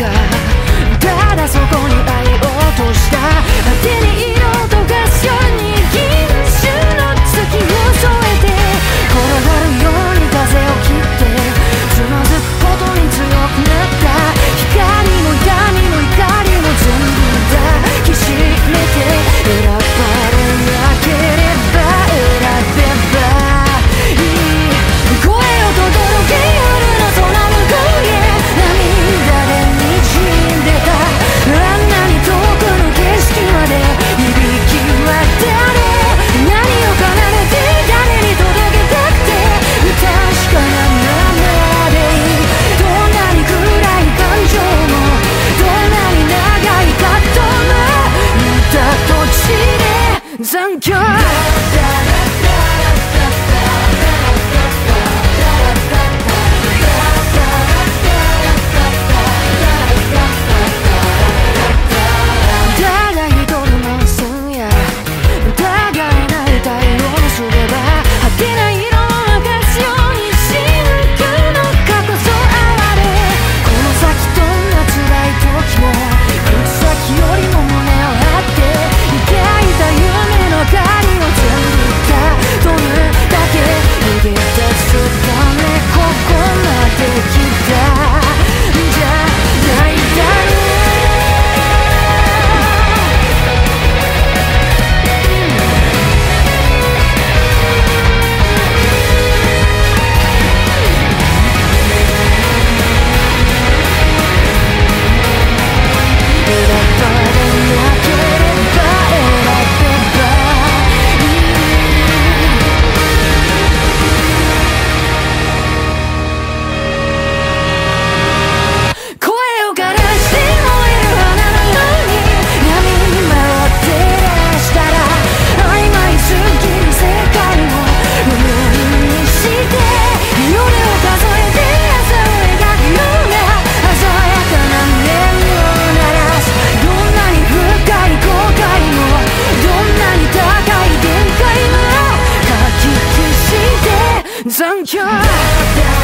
ただそこに愛を落とした果てに 난 결. I'm.